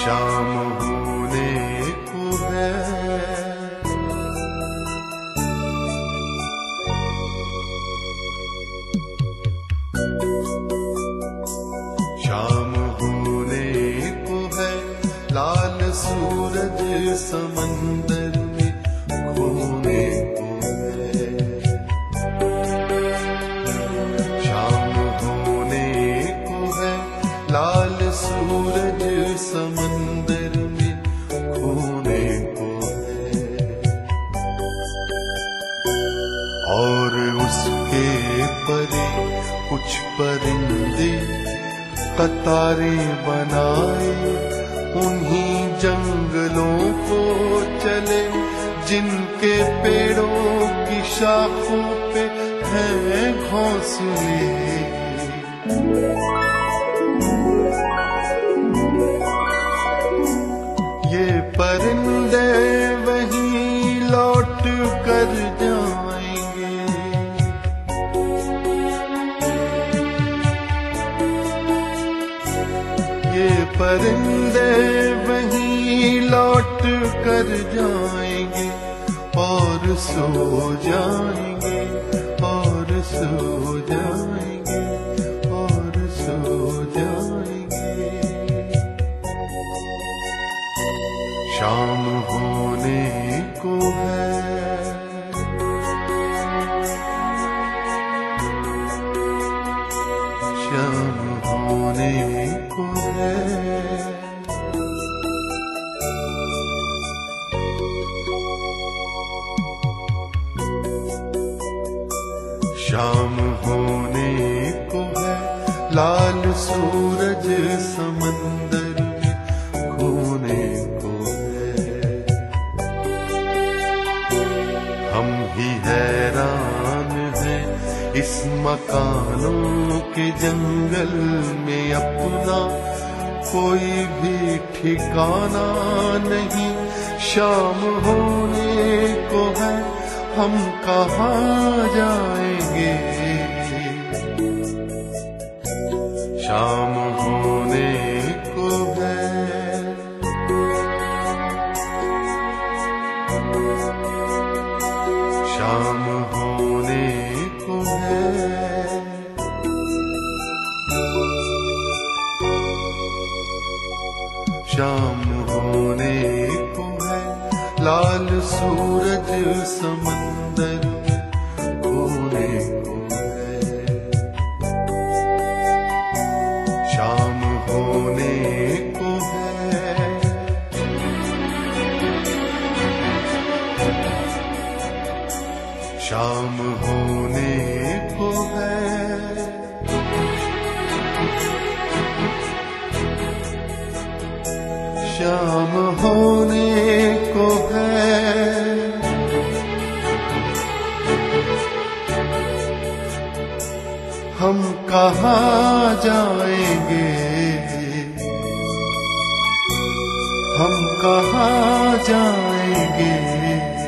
शाम होने को है शाम होने को है लाल सूरज समंदर कुछ परिंदे कतारे बनाए, उन्हीं जंगलों को चले, जिनके पेड़ों की शाखों पे हैं घोंसले। ये परिंदे वहीं लौट कर जाएँगे परिंदे वहीं लौट कर जाएँगे और सो जाएँगे, और सो जाएँगे, और सो जाएँगे। शाम होने को शाम होने को है शाम होने को है, लाल सूरज समंदर में खोने को है। हम ही हैरान इस मकानों के जंगल में अपना कोई भी ठिकाना नहीं। शाम होने को है, हम कहा जाएँगे शाम होने को है लाल सूरज समंदर होने को है शाम होने को है शाम होने को है शाम होने को है। हम कहा जाएँगे? हम कहा जाएँगे?